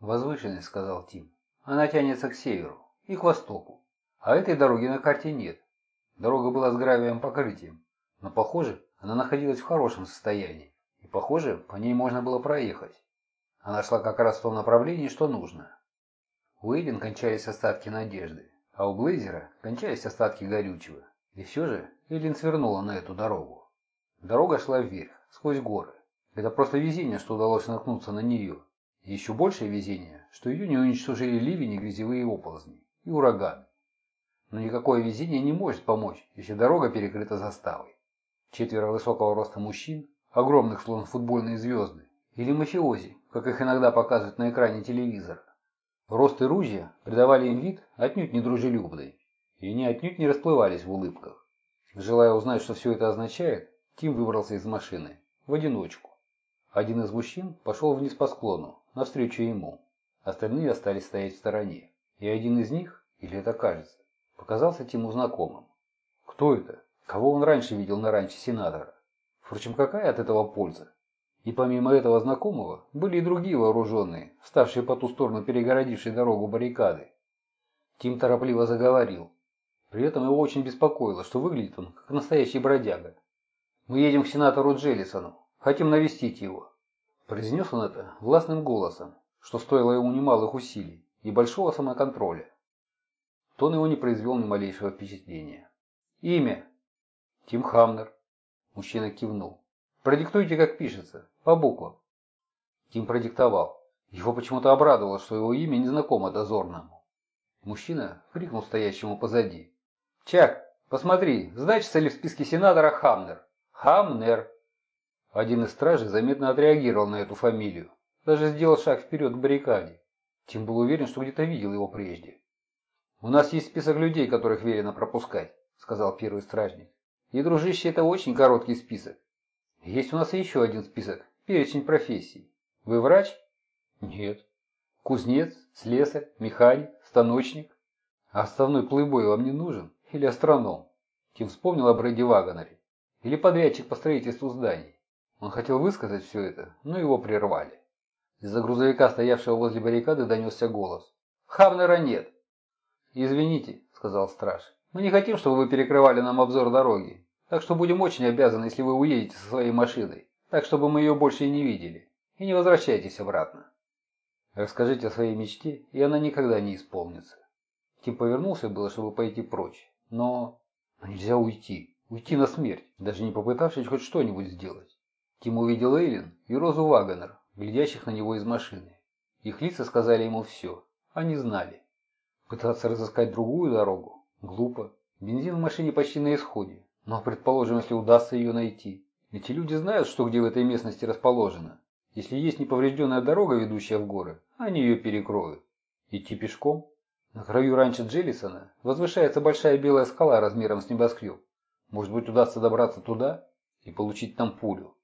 «Возвышенность», — сказал Тим. «Она тянется к северу и к востоку. А этой дороги на карте нет. Дорога была с гравием покрытием, но, похоже, она находилась в хорошем состоянии. И, похоже, по ней можно было проехать. Она шла как раз в том направлении, что нужно. У Эйлин кончались остатки надежды, а у Блейзера кончались остатки горючего. И все же Эйлин свернула на эту дорогу. Дорога шла вверх, сквозь горы. Это просто везение, что удалось наткнуться на нее. Еще большее везение, что ее не уничтожили ливень и грязевые оползни, и ураганы. Но никакое везение не может помочь, если дорога перекрыта заставой. Четверо высокого роста мужчин, огромных словно футбольные звезды, или мафиози, как их иногда показывают на экране телевизора. Рост и ружья придавали им вид отнюдь не дружелюбный, и они отнюдь не расплывались в улыбках. Желая узнать, что все это означает, Тим выбрался из машины, в одиночку. Один из мужчин пошел вниз по склону, навстречу ему. Остальные остались стоять в стороне. И один из них, или это кажется, показался Тиму знакомым. Кто это? Кого он раньше видел на ранче сенатора? Впрочем, какая от этого польза? И помимо этого знакомого, были и другие вооруженные, ставшие по ту сторону перегородившей дорогу баррикады. Тим торопливо заговорил. При этом его очень беспокоило, что выглядит он как настоящий бродяга. «Мы едем к сенатору Джеллисону. Хотим навестить его». Произнес он это властным голосом, что стоило ему немалых усилий и большого самоконтроля. Тон его не произвел ни малейшего впечатления. «Имя?» Тим Хамнер. Мужчина кивнул. Продиктуйте, как пишется, по буквам. Тим продиктовал. Его почему-то обрадовало, что его имя незнакомо дозорному. Мужчина крикнул стоящему позади. «Чак, посмотри, значится ли в списке сенатора Хамнер?» «Хамнер!» Один из стражей заметно отреагировал на эту фамилию. Даже сделал шаг вперед к баррикаде. Тим был уверен, что где-то видел его прежде. «У нас есть список людей, которых велено пропускать», — сказал первый стражник. И, дружище, это очень короткий список. Есть у нас еще один список, перечень профессий. Вы врач? Нет. Кузнец, слесарь, механик, станочник? А основной плейбой вам не нужен? Или астроном? Тим вспомнил о Брэди Вагонере. Или подрядчик по строительству зданий. Он хотел высказать все это, но его прервали. Из-за грузовика, стоявшего возле баррикады, донесся голос. «Хавнера нет!» «Извините», — сказал страж. Мы не хотим, чтобы вы перекрывали нам обзор дороги, так что будем очень обязаны, если вы уедете со своей машиной, так чтобы мы ее больше и не видели. И не возвращайтесь обратно. Расскажите о своей мечте, и она никогда не исполнится. Тим повернулся было, чтобы пойти прочь, но... но нельзя уйти. Уйти на смерть, даже не попытавшись хоть что-нибудь сделать. Тим увидел Эйлин и Розу Вагонер, глядящих на него из машины. Их лица сказали ему все. Они знали. Пытаться разыскать другую дорогу Глупо. Бензин в машине почти на исходе. Но предположим, если удастся ее найти. Эти люди знают, что где в этой местности расположено. Если есть неповрежденная дорога, ведущая в горы, они ее перекроют. Идти пешком? На краю ранчо Джеллисона возвышается большая белая скала размером с небоскреб. Может быть, удастся добраться туда и получить там пулю.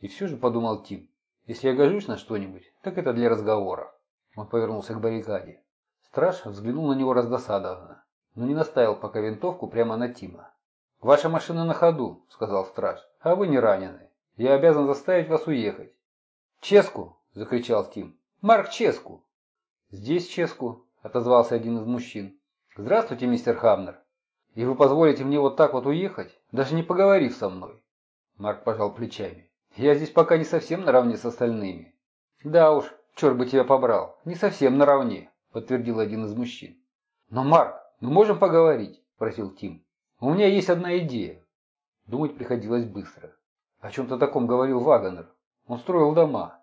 И все же подумал Тим, если я гожусь на что-нибудь, так это для разговора. Он повернулся к баррикаде. Страж взглянул на него раздосадованно но не наставил пока винтовку прямо на Тима. «Ваша машина на ходу», — сказал страж, — «а вы не ранены. Я обязан заставить вас уехать». «Ческу!» — закричал Тим. «Марк Ческу!» «Здесь Ческу», — отозвался один из мужчин. «Здравствуйте, мистер Хамнер. И вы позволите мне вот так вот уехать, даже не поговорив со мной?» Марк пожал плечами. «Я здесь пока не совсем наравне с остальными». «Да уж, черт бы тебя побрал, не совсем наравне», — подтвердил один из мужчин. «Но, Марк, «Мы можем поговорить?» – спросил Тим. «У меня есть одна идея». Думать приходилось быстро. О чем-то таком говорил Вагонер. Он строил дома.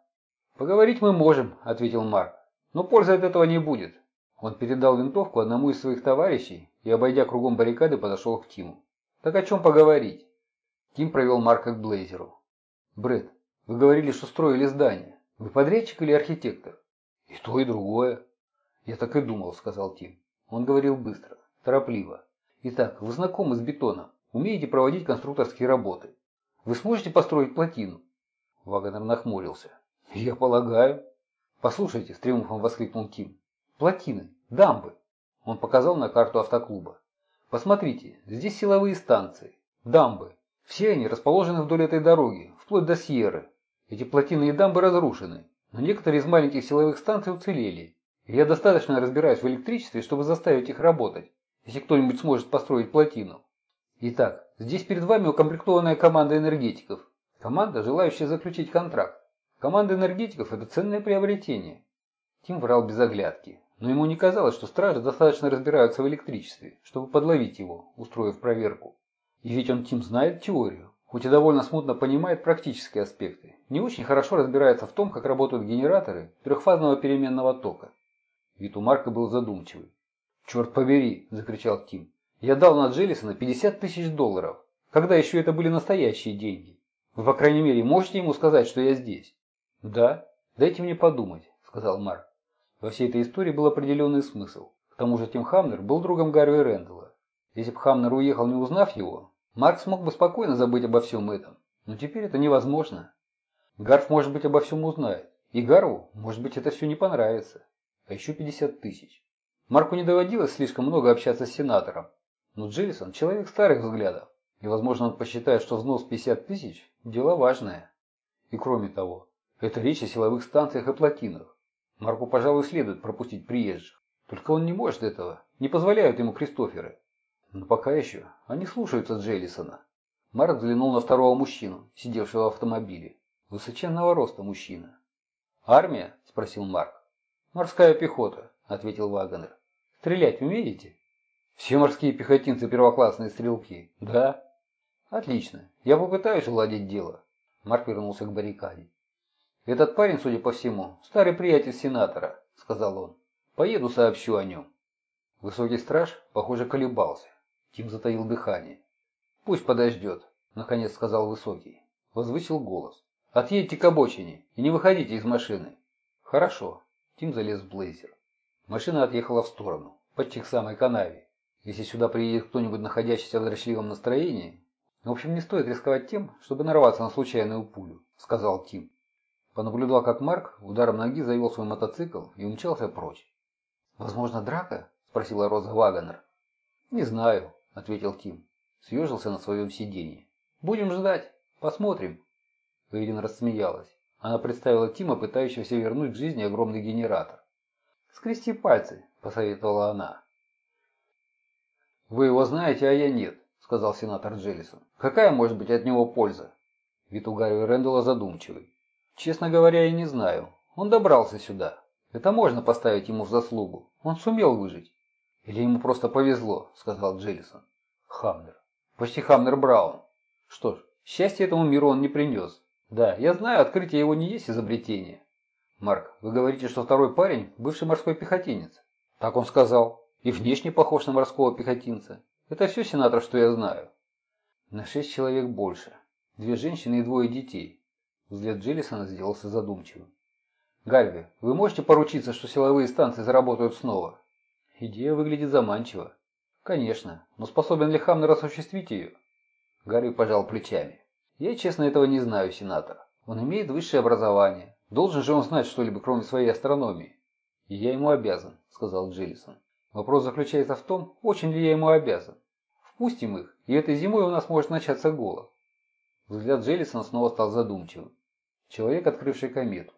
«Поговорить мы можем», – ответил Марк. «Но пользы от этого не будет». Он передал винтовку одному из своих товарищей и, обойдя кругом баррикады, подошел к Тиму. «Так о чем поговорить?» Тим провел Марка к Блейзеру. Брэд, вы говорили, что строили здание. Вы подрядчик или архитектор?» «И то, и другое». «Я так и думал», – сказал Тим. Он говорил быстро, торопливо. «Итак, вы знакомы с бетоном, умеете проводить конструкторские работы. Вы сможете построить плотину?» Вагонер нахмурился. «Я полагаю». «Послушайте», – с триумфом воскликнул Тим. «Плотины, дамбы». Он показал на карту автоклуба. «Посмотрите, здесь силовые станции, дамбы. Все они расположены вдоль этой дороги, вплоть до Сьерры. Эти плотины и дамбы разрушены, но некоторые из маленьких силовых станций уцелели. И я достаточно разбираюсь в электричестве, чтобы заставить их работать, если кто-нибудь сможет построить плотину. Итак, здесь перед вами укомплектованная команда энергетиков. Команда, желающая заключить контракт. Команда энергетиков – это ценное приобретение. Тим врал без оглядки, но ему не казалось, что стражи достаточно разбираются в электричестве, чтобы подловить его, устроив проверку. И ведь он, Тим, знает теорию, хоть и довольно смутно понимает практические аспекты, не очень хорошо разбирается в том, как работают генераторы трехфазного переменного тока. Вид у Марка был задумчивый. «Черт побери!» – закричал Тим. «Я дал на Джеллисона 50 тысяч долларов. Когда еще это были настоящие деньги? Вы, по крайней мере, можете ему сказать, что я здесь?» «Да? Дайте мне подумать», – сказал Марк. Во всей этой истории был определенный смысл. К тому же Тим Хамнер был другом Гарви Рэндалла. Если бы Хамнер уехал, не узнав его, Марк смог бы спокойно забыть обо всем этом. Но теперь это невозможно. Гарф, может быть, обо всем узнает. И Гарву, может быть, это все не понравится а еще 50 тысяч. Марку не доводилось слишком много общаться с сенатором, но Джеллисон – человек старых взглядов, и, возможно, он посчитает, что взнос 50 тысяч – дело важное. И кроме того, это речь о силовых станциях и плотинах. Марку, пожалуй, следует пропустить приезжих. Только он не может этого, не позволяют ему Кристоферы. Но пока еще они слушаются Джеллисона. Марк взглянул на второго мужчину, сидевшего в автомобиле. Высоченного роста мужчина. «Армия?» – спросил Марк. «Морская пехота», — ответил Вагонер. «Стрелять умеете?» «Все морские пехотинцы первоклассные стрелки». «Да». «Отлично. Я попытаюсь уладить дело». Марк вернулся к баррикаде. «Этот парень, судя по всему, старый приятель сенатора», — сказал он. «Поеду сообщу о нем». Высокий страж, похоже, колебался. Тим затаил дыхание. «Пусть подождет», — наконец сказал Высокий. Возвысил голос. «Отъедьте к обочине и не выходите из машины». «Хорошо», Тим залез в блейзер. Машина отъехала в сторону, почти к самой канаве. Если сюда приедет кто-нибудь, находящийся в дрочливом настроении... В общем, не стоит рисковать тем, чтобы нарваться на случайную пулю, сказал Тим. Понаблюдал, как Марк ударом ноги завел свой мотоцикл и умчался прочь. «Возможно, драка?» – спросила Роза Вагонер. «Не знаю», – ответил Тим. Съежился на своем сиденье. «Будем ждать. Посмотрим». Эйден рассмеялась. Она представила Тима, пытающегося вернуть к жизни огромный генератор. «Скрести пальцы», – посоветовала она. «Вы его знаете, а я нет», – сказал сенатор Джеллисон. «Какая может быть от него польза?» Вид у Гарри Рэндалла задумчивый. «Честно говоря, я не знаю. Он добрался сюда. Это можно поставить ему в заслугу. Он сумел выжить». «Или ему просто повезло», – сказал Джеллисон. «Хамнер. Почти Хамнер Браун. Что ж, счастья этому миру он не принес. Да, я знаю, открытие его не есть изобретение. Марк, вы говорите, что второй парень – бывший морской пехотинец. Так он сказал. И внешне похож на морского пехотинца. Это все, сенатор, что я знаю. На шесть человек больше. Две женщины и двое детей. Взгляд Джеллисона сделался задумчивым. Гальви, вы можете поручиться, что силовые станции заработают снова? Идея выглядит заманчиво. Конечно, но способен ли Хамнер осуществить ее? Гарви пожал плечами. Я, честно, этого не знаю, сенатор. Он имеет высшее образование. Должен же он знать что-либо, кроме своей астрономии. И я ему обязан, сказал Джиллисон. Вопрос заключается в том, очень ли я ему обязан. Впустим их, и этой зимой у нас может начаться голод. Взгляд Джеллисона снова стал задумчивым. Человек, открывший комету.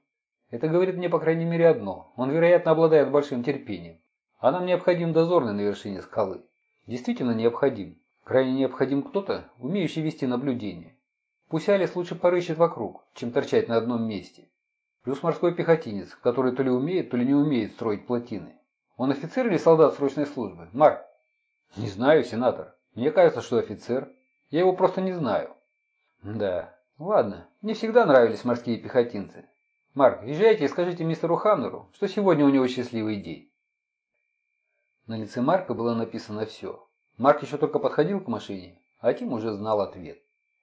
Это говорит мне, по крайней мере, одно. Он, вероятно, обладает большим терпением. А нам необходим дозорный на вершине скалы. Действительно необходим. Крайне необходим кто-то, умеющий вести наблюдение. Пусть Алис лучше порыщет вокруг, чем торчать на одном месте. Плюс морской пехотинец, который то ли умеет, то ли не умеет строить плотины. Он офицер или солдат срочной службы? Марк? Не знаю, сенатор. Мне кажется, что офицер. Я его просто не знаю. Да, ладно. Мне всегда нравились морские пехотинцы. Марк, езжайте и скажите мистеру Хамнеру, что сегодня у него счастливый день. На лице Марка было написано все. Марк еще только подходил к машине, а Тим уже знал ответ.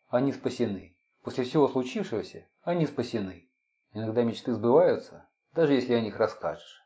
Они спасены. После всего случившегося они спасены. Иногда мечты сбываются, даже если о них расскажешь.